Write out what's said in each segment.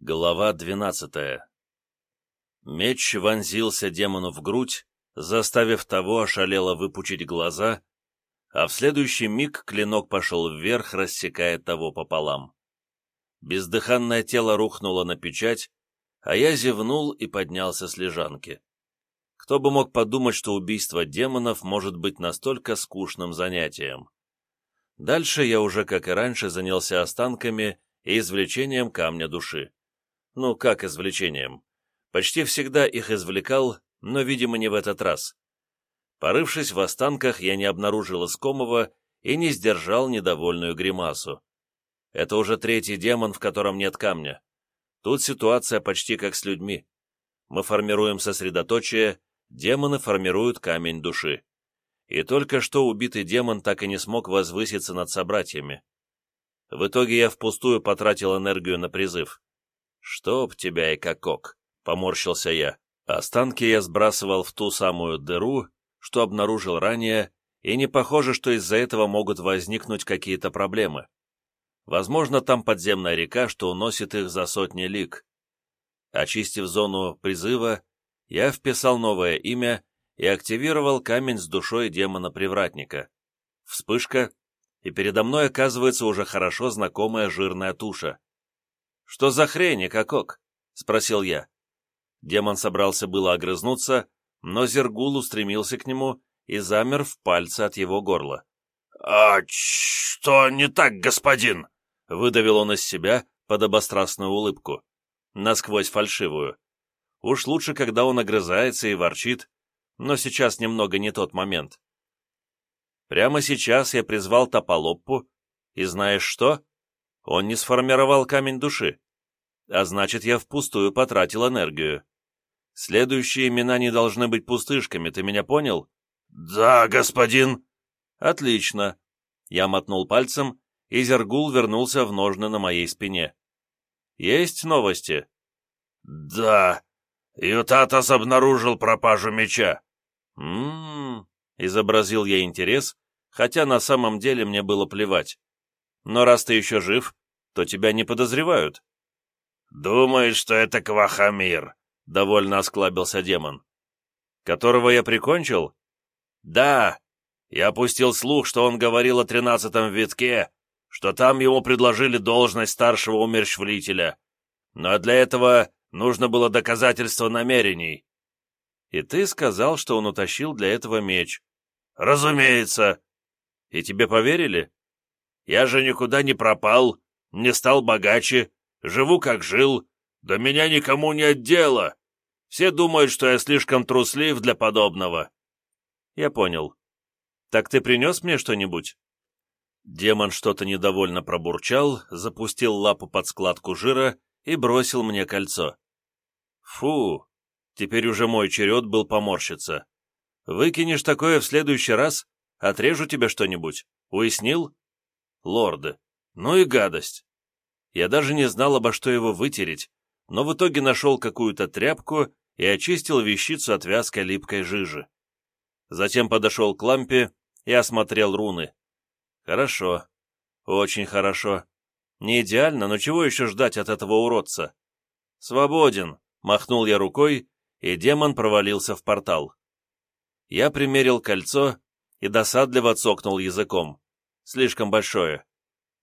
Глава двенадцатая Меч вонзился демону в грудь, заставив того ошалело выпучить глаза, а в следующий миг клинок пошел вверх, рассекая того пополам. Бездыханное тело рухнуло на печать, а я зевнул и поднялся с лежанки. Кто бы мог подумать, что убийство демонов может быть настолько скучным занятием. Дальше я уже, как и раньше, занялся останками и извлечением камня души. Ну, как извлечением? Почти всегда их извлекал, но, видимо, не в этот раз. Порывшись в останках, я не обнаружил искомого и не сдержал недовольную гримасу. Это уже третий демон, в котором нет камня. Тут ситуация почти как с людьми. Мы формируем сосредоточие, демоны формируют камень души. И только что убитый демон так и не смог возвыситься над собратьями. В итоге я впустую потратил энергию на призыв. «Чтоб тебя и какок!» — поморщился я. Останки я сбрасывал в ту самую дыру, что обнаружил ранее, и не похоже, что из-за этого могут возникнуть какие-то проблемы. Возможно, там подземная река, что уносит их за сотни лиг. Очистив зону призыва, я вписал новое имя и активировал камень с душой демона-привратника. Вспышка, и передо мной оказывается уже хорошо знакомая жирная туша. «Что за хрень, Кокок?» — спросил я. Демон собрался было огрызнуться, но Зергул устремился к нему и замер в пальце от его горла. «А что не так, господин?» Выдавил он из себя подобострастную улыбку, насквозь фальшивую. Уж лучше, когда он огрызается и ворчит, но сейчас немного не тот момент. Прямо сейчас я призвал Тополоппу, и знаешь что? Он не сформировал камень души, а значит, я впустую потратил энергию. Следующие имена не должны быть пустышками, ты меня понял? «Да, господин!» «Отлично!» Я мотнул пальцем, и Зергул вернулся в ножны на моей спине. «Есть новости?» «Да, Ютатас обнаружил пропажу меча». «М-м-м», изобразил я интерес, хотя на самом деле мне было плевать. «Но раз ты еще жив, то тебя не подозревают». «Думаешь, что это Квахамир?» — довольно осклабился демон. «Которого я прикончил?» «Да, я опустил слух, что он говорил о тринадцатом витке, что там ему предложили должность старшего умерщвлителя. Но для этого нужно было доказательство намерений. И ты сказал, что он утащил для этого меч. Разумеется. И тебе поверили? Я же никуда не пропал, не стал богаче, живу как жил, до меня никому нет дела. Все думают, что я слишком труслив для подобного. Я понял. Так ты принес мне что-нибудь? Демон что-то недовольно пробурчал, запустил лапу под складку жира и бросил мне кольцо. Фу, теперь уже мой черед был поморщиться. Выкинешь такое в следующий раз, отрежу тебе что-нибудь. Уяснил? Лорды, ну и гадость. Я даже не знал, обо что его вытереть, но в итоге нашел какую-то тряпку и очистил вещицу от вязкой липкой жижи. Затем подошел к лампе и осмотрел руны. Хорошо. Очень хорошо. Не идеально, но чего еще ждать от этого уродца? Свободен, махнул я рукой, и демон провалился в портал. Я примерил кольцо и досадливо цокнул языком. Слишком большое.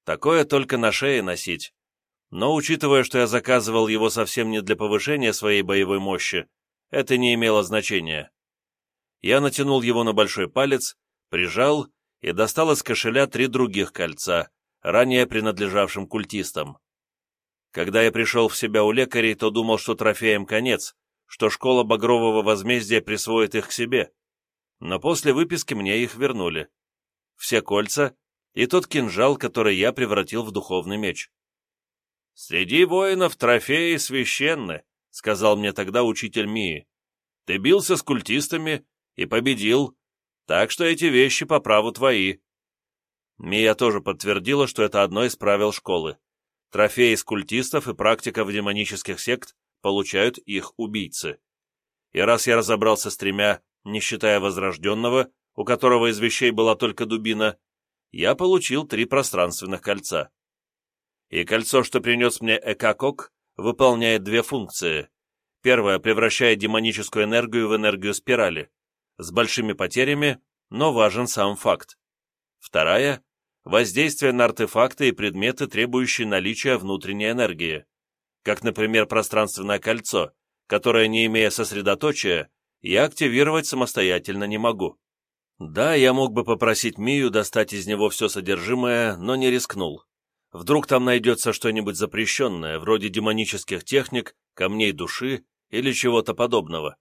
Такое только на шее носить. Но учитывая, что я заказывал его совсем не для повышения своей боевой мощи, это не имело значения. Я натянул его на большой палец, прижал и достал из кошеля три других кольца, ранее принадлежавшим культистам. Когда я пришел в себя у лекарей, то думал, что трофеям конец, что школа Багрового возмездия присвоит их к себе. Но после выписки мне их вернули. Все кольца и тот кинжал, который я превратил в духовный меч. «Среди воинов трофеи священны», — сказал мне тогда учитель Мии. «Ты бился с культистами и победил, так что эти вещи по праву твои». Мия тоже подтвердила, что это одно из правил школы. Трофеи из культистов и практиков демонических сект получают их убийцы. И раз я разобрался с тремя, не считая возрожденного, у которого из вещей была только дубина, я получил три пространственных кольца. И кольцо, что принес мне Экакок, выполняет две функции. Первая превращает демоническую энергию в энергию спирали, с большими потерями, но важен сам факт. Вторая – воздействие на артефакты и предметы, требующие наличия внутренней энергии, как, например, пространственное кольцо, которое, не имея сосредоточия, я активировать самостоятельно не могу. Да, я мог бы попросить Мию достать из него все содержимое, но не рискнул. Вдруг там найдется что-нибудь запрещенное, вроде демонических техник, камней души или чего-то подобного.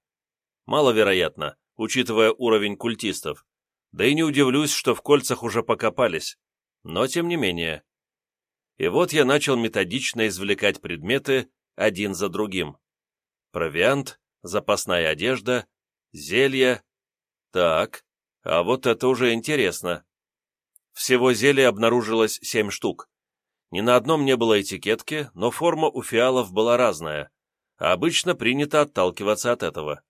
Маловероятно, учитывая уровень культистов. Да и не удивлюсь, что в кольцах уже покопались. Но тем не менее. И вот я начал методично извлекать предметы один за другим. Провиант, запасная одежда, зелья. Так, а вот это уже интересно. Всего зелий обнаружилось семь штук. Ни на одном не было этикетки, но форма у фиалов была разная, а обычно принято отталкиваться от этого.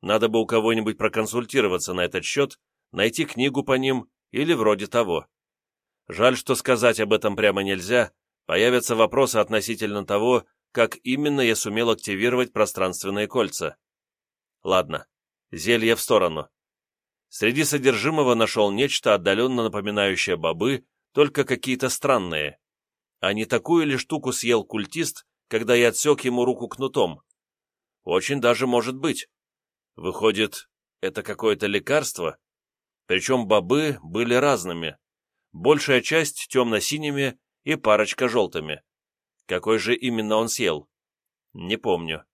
Надо бы у кого-нибудь проконсультироваться на этот счет, найти книгу по ним или вроде того. Жаль, что сказать об этом прямо нельзя, появятся вопросы относительно того, как именно я сумел активировать пространственные кольца. Ладно, зелье в сторону. Среди содержимого нашел нечто отдаленно напоминающее бобы, только какие-то странные. А не такую ли штуку съел культист, когда я отсек ему руку кнутом? Очень даже может быть. Выходит, это какое-то лекарство? Причем бобы были разными. Большая часть темно-синими и парочка желтыми. Какой же именно он съел? Не помню.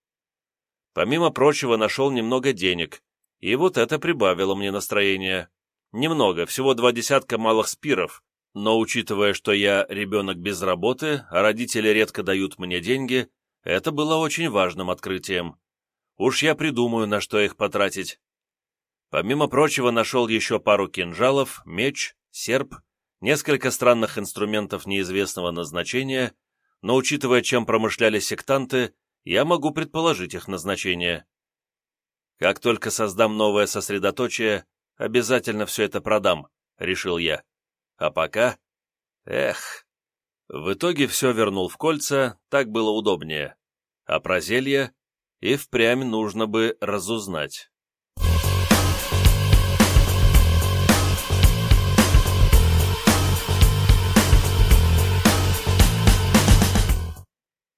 Помимо прочего, нашел немного денег, и вот это прибавило мне настроение. Немного, всего два десятка малых спиров, но учитывая, что я ребенок без работы, а родители редко дают мне деньги, это было очень важным открытием. Уж я придумаю, на что их потратить. Помимо прочего, нашел еще пару кинжалов, меч, серп, несколько странных инструментов неизвестного назначения, но учитывая, чем промышляли сектанты, я могу предположить их назначение. Как только создам новое сосредоточие, обязательно все это продам, решил я. А пока... Эх... В итоге все вернул в кольца, так было удобнее. А про зелье и впрямь нужно бы разузнать.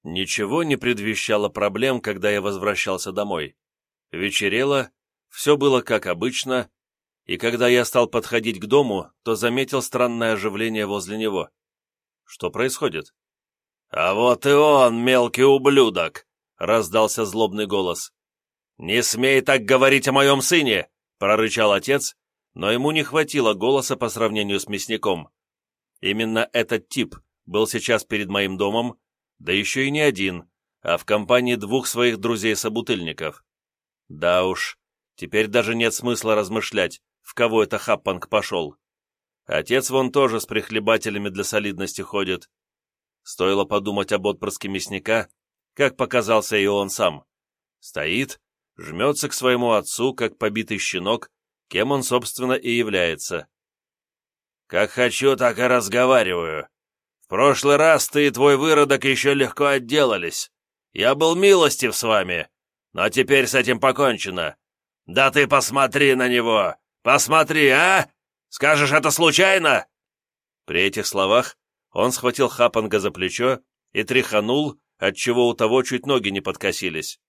Ничего не предвещало проблем, когда я возвращался домой. Вечерело, все было как обычно, и когда я стал подходить к дому, то заметил странное оживление возле него. Что происходит? «А вот и он, мелкий ублюдок!» — раздался злобный голос. «Не смей так говорить о моем сыне!» — прорычал отец, но ему не хватило голоса по сравнению с мясником. Именно этот тип был сейчас перед моим домом, да еще и не один, а в компании двух своих друзей-собутыльников. Да уж, теперь даже нет смысла размышлять, в кого это Хаппанг пошел. Отец вон тоже с прихлебателями для солидности ходит. Стоило подумать об отпрыске мясника, как показался и он сам. Стоит, жмется к своему отцу, как побитый щенок, кем он, собственно, и является. «Как хочу, так и разговариваю. В прошлый раз ты и твой выродок еще легко отделались. Я был милостив с вами, но теперь с этим покончено. Да ты посмотри на него! Посмотри, а! Скажешь, это случайно?» При этих словах он схватил Хапанга за плечо и тряханул, отчего у того чуть ноги не подкосились.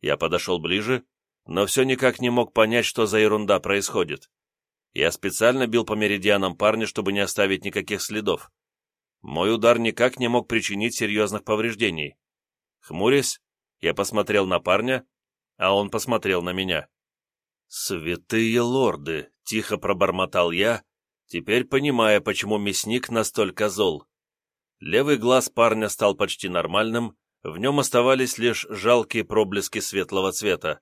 Я подошел ближе, но все никак не мог понять, что за ерунда происходит. Я специально бил по меридианам парня, чтобы не оставить никаких следов. Мой удар никак не мог причинить серьезных повреждений. Хмурясь, я посмотрел на парня, а он посмотрел на меня. «Святые лорды!» — тихо пробормотал я, теперь понимая, почему мясник настолько зол. Левый глаз парня стал почти нормальным, в нем оставались лишь жалкие проблески светлого цвета.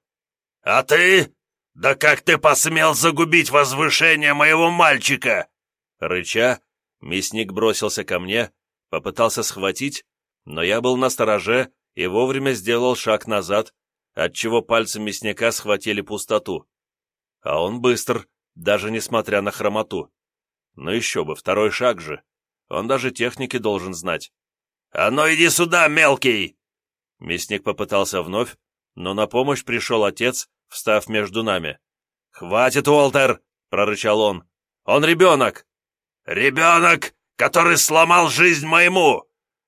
«А ты? Да как ты посмел загубить возвышение моего мальчика?» Рыча, мясник бросился ко мне, попытался схватить, но я был на стороже и вовремя сделал шаг назад, отчего пальцы мясника схватили пустоту. А он быстр, даже несмотря на хромоту. Но еще бы, второй шаг же. Он даже техники должен знать. «А ну иди сюда, мелкий! Мясник попытался вновь, но на помощь пришел отец, встав между нами. «Хватит, Уолтер!» — прорычал он. «Он ребенок!» «Ребенок, который сломал жизнь моему!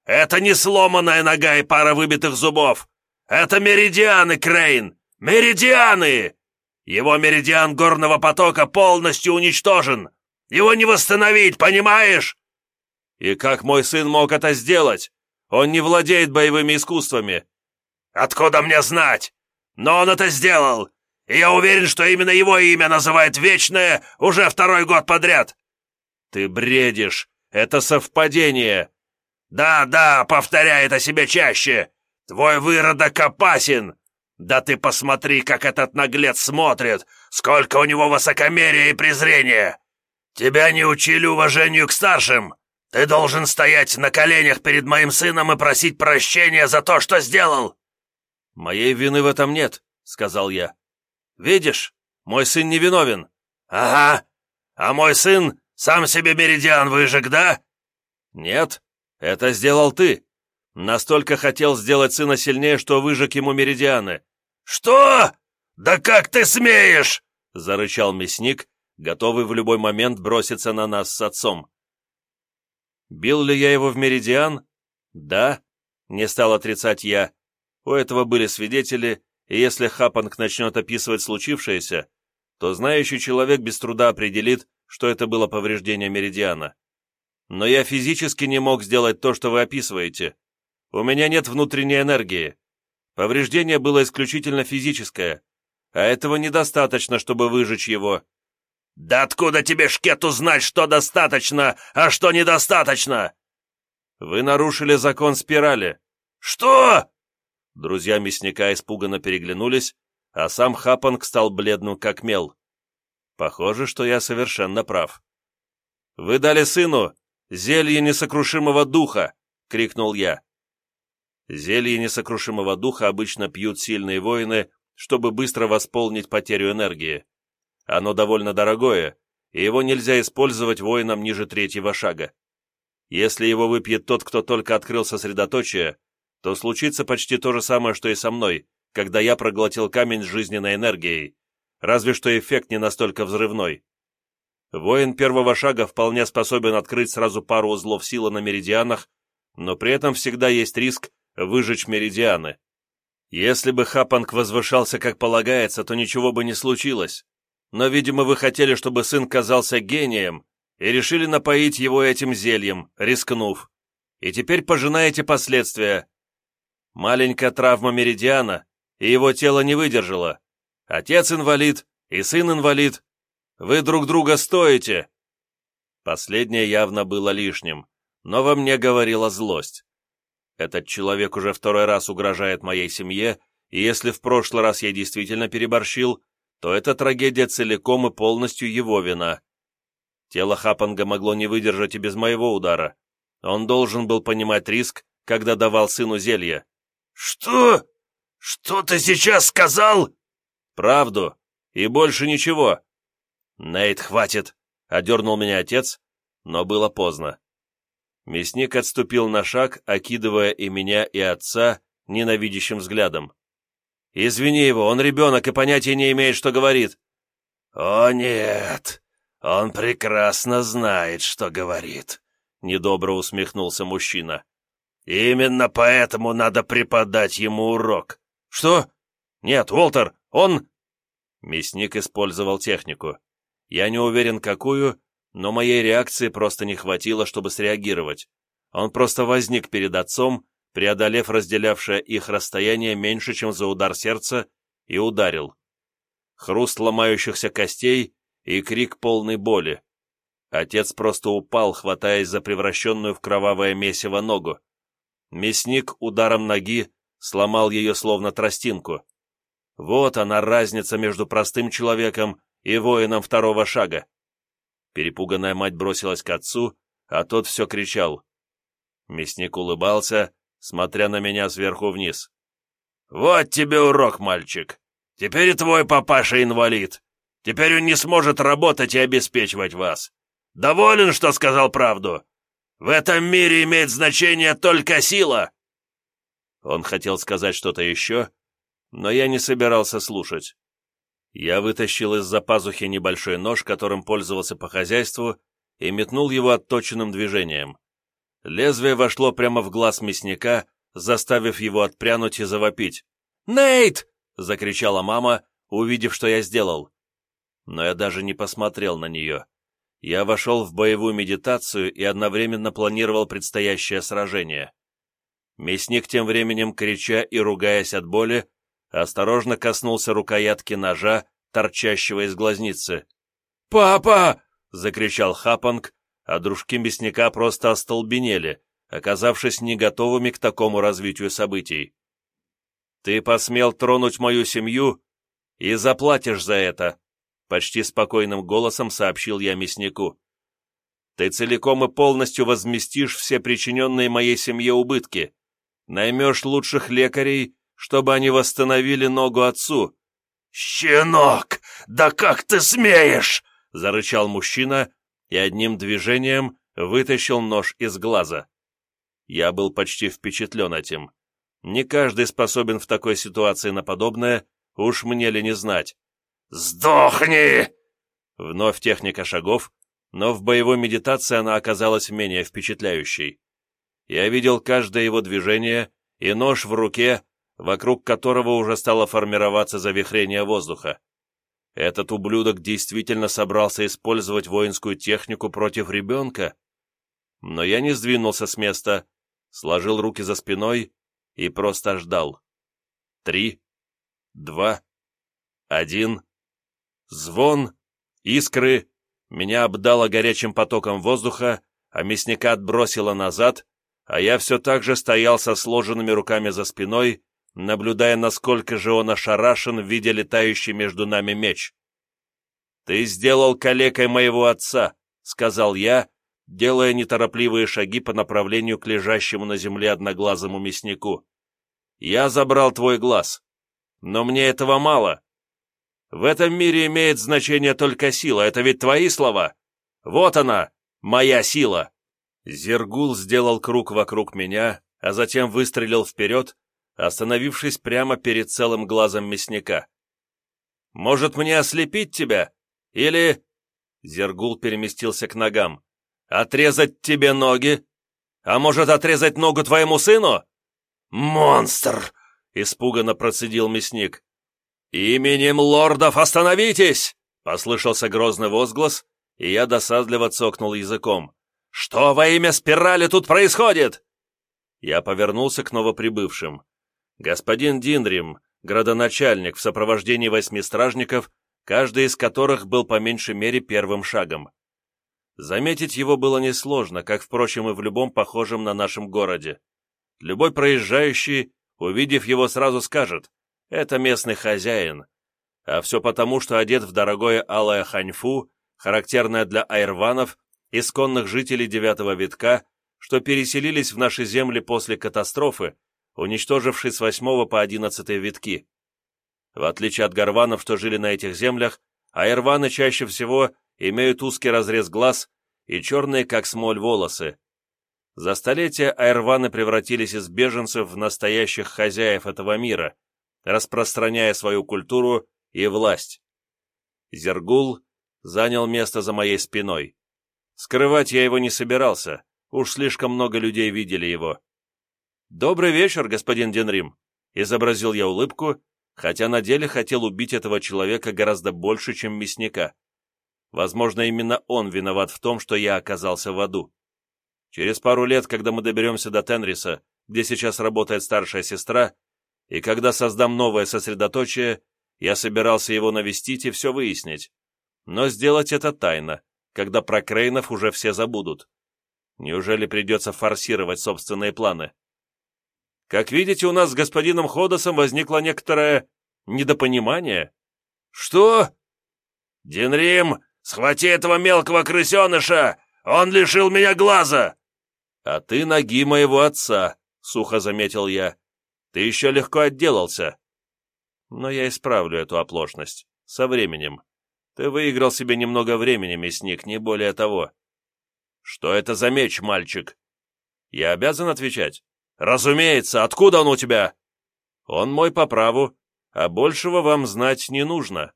Это не сломанная нога и пара выбитых зубов! Это меридианы, Крейн! Меридианы! Его меридиан горного потока полностью уничтожен! Его не восстановить, понимаешь?» «И как мой сын мог это сделать? Он не владеет боевыми искусствами!» «Откуда мне знать? Но он это сделал, и я уверен, что именно его имя называет Вечное уже второй год подряд!» «Ты бредишь! Это совпадение!» «Да, да, повторяй это себе чаще! Твой выродок опасен! Да ты посмотри, как этот наглец смотрит! Сколько у него высокомерия и презрения! Тебя не учили уважению к старшим! Ты должен стоять на коленях перед моим сыном и просить прощения за то, что сделал!» «Моей вины в этом нет», — сказал я. «Видишь, мой сын невиновен». «Ага, а мой сын сам себе меридиан выжег, да?» «Нет, это сделал ты. Настолько хотел сделать сына сильнее, что выжег ему меридианы». «Что? Да как ты смеешь?» — зарычал мясник, готовый в любой момент броситься на нас с отцом. Бил ли я его в меридиан? Да, не стал отрицать я. У этого были свидетели, и если Хапанг начнет описывать случившееся, то знающий человек без труда определит, что это было повреждение меридиана. Но я физически не мог сделать то, что вы описываете. У меня нет внутренней энергии. Повреждение было исключительно физическое, а этого недостаточно, чтобы выжечь его. «Да откуда тебе, Шкету, знать, что достаточно, а что недостаточно?» «Вы нарушили закон спирали». «Что?» Друзья мясника испуганно переглянулись, а сам Хапанг стал бледным, как мел. Похоже, что я совершенно прав. «Вы дали сыну зелье несокрушимого духа!» — крикнул я. Зелье несокрушимого духа обычно пьют сильные воины, чтобы быстро восполнить потерю энергии. Оно довольно дорогое, и его нельзя использовать воинам ниже третьего шага. Если его выпьет тот, кто только открыл сосредоточие, то случится почти то же самое, что и со мной, когда я проглотил камень с жизненной энергией, разве что эффект не настолько взрывной. Воин первого шага вполне способен открыть сразу пару узлов силы на меридианах, но при этом всегда есть риск выжечь меридианы. Если бы Хапанг возвышался как полагается, то ничего бы не случилось. Но, видимо, вы хотели, чтобы сын казался гением, и решили напоить его этим зельем, рискнув. И теперь пожинаете последствия. Маленькая травма меридиана, и его тело не выдержало. Отец инвалид, и сын инвалид. Вы друг друга стоите!» Последнее явно было лишним, но во мне говорила злость. Этот человек уже второй раз угрожает моей семье, и если в прошлый раз я действительно переборщил, то эта трагедия целиком и полностью его вина. Тело Хапанга могло не выдержать и без моего удара. Он должен был понимать риск, когда давал сыну зелье. «Что? Что ты сейчас сказал?» «Правду. И больше ничего». «Нейт, хватит!» — одернул меня отец, но было поздно. Мясник отступил на шаг, окидывая и меня, и отца ненавидящим взглядом. «Извини его, он ребенок и понятия не имеет, что говорит». «О нет, он прекрасно знает, что говорит», — недобро усмехнулся мужчина. «Именно поэтому надо преподать ему урок». «Что? Нет, Уолтер, он...» Мясник использовал технику. Я не уверен, какую, но моей реакции просто не хватило, чтобы среагировать. Он просто возник перед отцом, преодолев разделявшее их расстояние меньше, чем за удар сердца, и ударил. Хруст ломающихся костей и крик полной боли. Отец просто упал, хватаясь за превращенную в кровавое месиво ногу. Мясник ударом ноги сломал ее словно тростинку. Вот она разница между простым человеком и воином второго шага. Перепуганная мать бросилась к отцу, а тот все кричал. Мясник улыбался, смотря на меня сверху вниз. «Вот тебе урок, мальчик. Теперь и твой папаша инвалид. Теперь он не сможет работать и обеспечивать вас. Доволен, что сказал правду? В этом мире имеет значение только сила!» Он хотел сказать что-то еще, но я не собирался слушать. Я вытащил из-за пазухи небольшой нож, которым пользовался по хозяйству, и метнул его отточенным движением. Лезвие вошло прямо в глаз мясника, заставив его отпрянуть и завопить. «Нейт!» — закричала мама, увидев, что я сделал. Но я даже не посмотрел на нее. Я вошел в боевую медитацию и одновременно планировал предстоящее сражение. Мясник тем временем, крича и ругаясь от боли, осторожно коснулся рукоятки ножа, торчащего из глазницы. «Папа!» — закричал Хапанг, а дружки мясника просто остолбенели, оказавшись не готовыми к такому развитию событий. «Ты посмел тронуть мою семью и заплатишь за это», — почти спокойным голосом сообщил я мяснику. «Ты целиком и полностью возместишь все причиненные моей семье убытки, наймешь лучших лекарей, чтобы они восстановили ногу отцу». «Щенок, да как ты смеешь!» — зарычал мужчина и одним движением вытащил нож из глаза. Я был почти впечатлен этим. Не каждый способен в такой ситуации на подобное, уж мне ли не знать. «Сдохни!» Вновь техника шагов, но в боевой медитации она оказалась менее впечатляющей. Я видел каждое его движение и нож в руке, вокруг которого уже стало формироваться завихрение воздуха. Этот ублюдок действительно собрался использовать воинскую технику против ребенка? Но я не сдвинулся с места, сложил руки за спиной и просто ждал. Три, два, один. Звон, искры, меня обдало горячим потоком воздуха, а мясника отбросило назад, а я все так же стоял со сложенными руками за спиной, наблюдая, насколько же он ошарашен, видя летающий между нами меч. «Ты сделал калекой моего отца», — сказал я, делая неторопливые шаги по направлению к лежащему на земле одноглазому мяснику. «Я забрал твой глаз. Но мне этого мало. В этом мире имеет значение только сила, это ведь твои слова. Вот она, моя сила». Зергул сделал круг вокруг меня, а затем выстрелил вперед, остановившись прямо перед целым глазом мясника. «Может, мне ослепить тебя? Или...» Зергул переместился к ногам. «Отрезать тебе ноги? А может, отрезать ногу твоему сыну?» «Монстр!» — испуганно процедил мясник. «Именем лордов остановитесь!» — послышался грозный возглас, и я досадливо цокнул языком. «Что во имя спирали тут происходит?» Я повернулся к новоприбывшим. Господин Динрим, градоначальник в сопровождении восьми стражников, каждый из которых был по меньшей мере первым шагом. Заметить его было несложно, как, впрочем, и в любом похожем на нашем городе. Любой проезжающий, увидев его, сразу скажет «это местный хозяин», а все потому, что одет в дорогое алое ханьфу, характерное для айрванов, исконных жителей девятого витка, что переселились в наши земли после катастрофы, уничтоживший с 8 по 11 витки. В отличие от горванов, что жили на этих землях, айрваны чаще всего имеют узкий разрез глаз и черные, как смоль, волосы. За столетия айрваны превратились из беженцев в настоящих хозяев этого мира, распространяя свою культуру и власть. Зергул занял место за моей спиной. Скрывать я его не собирался, уж слишком много людей видели его. «Добрый вечер, господин Денрим», — изобразил я улыбку, хотя на деле хотел убить этого человека гораздо больше, чем мясника. Возможно, именно он виноват в том, что я оказался в аду. Через пару лет, когда мы доберемся до Тенриса, где сейчас работает старшая сестра, и когда создам новое сосредоточие, я собирался его навестить и все выяснить. Но сделать это тайно, когда про Крейнов уже все забудут. Неужели придется форсировать собственные планы? Как видите, у нас с господином Ходосом возникло некоторое недопонимание. Что? Динрим, схвати этого мелкого крысеныша! Он лишил меня глаза! А ты ноги моего отца, сухо заметил я. Ты еще легко отделался. Но я исправлю эту оплошность. Со временем. Ты выиграл себе немного времени, мясник, не более того. Что это за меч, мальчик? Я обязан отвечать? «Разумеется! Откуда он у тебя?» «Он мой по праву, а большего вам знать не нужно».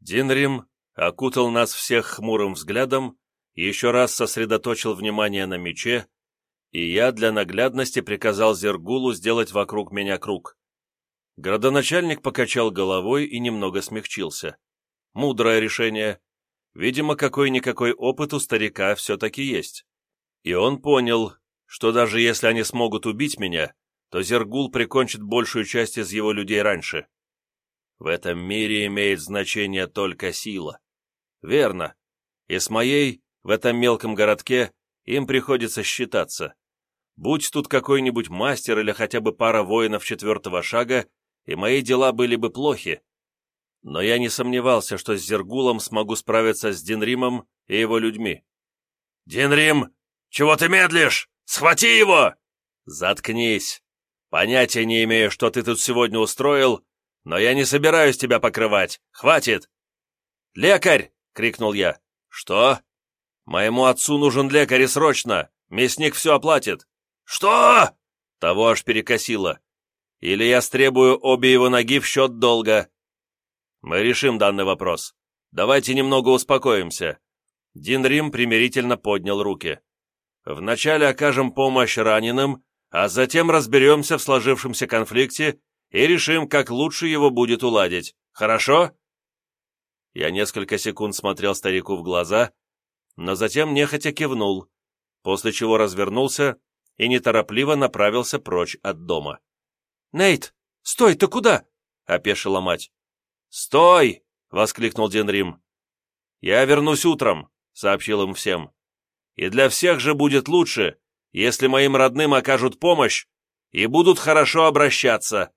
Динрим окутал нас всех хмурым взглядом, еще раз сосредоточил внимание на мече, и я для наглядности приказал Зергулу сделать вокруг меня круг. Градоначальник покачал головой и немного смягчился. Мудрое решение. Видимо, какой-никакой опыт у старика все-таки есть. И он понял, что даже если они смогут убить меня, то Зергул прикончит большую часть из его людей раньше. В этом мире имеет значение только сила. Верно. И с моей, в этом мелком городке, им приходится считаться. Будь тут какой-нибудь мастер или хотя бы пара воинов четвертого шага, и мои дела были бы плохи. Но я не сомневался, что с Зергулом смогу справиться с Динримом и его людьми. «Динрим, чего ты медлишь? Схвати его!» «Заткнись! Понятия не имею, что ты тут сегодня устроил, но я не собираюсь тебя покрывать. Хватит!» «Лекарь!» — крикнул я. «Что?» «Моему отцу нужен лекарь и срочно! Мясник все оплатит!» «Что?» Того аж перекосило. «Или я стребую обе его ноги в счет долга!» «Мы решим данный вопрос. Давайте немного успокоимся». Дин Рим примирительно поднял руки. «Вначале окажем помощь раненым, а затем разберемся в сложившемся конфликте и решим, как лучше его будет уладить. Хорошо?» Я несколько секунд смотрел старику в глаза, но затем нехотя кивнул, после чего развернулся и неторопливо направился прочь от дома. «Нейт, стой, ты куда?» — опешила мать. «Стой!» — воскликнул Денрим. «Я вернусь утром», — сообщил им всем. «И для всех же будет лучше, если моим родным окажут помощь и будут хорошо обращаться».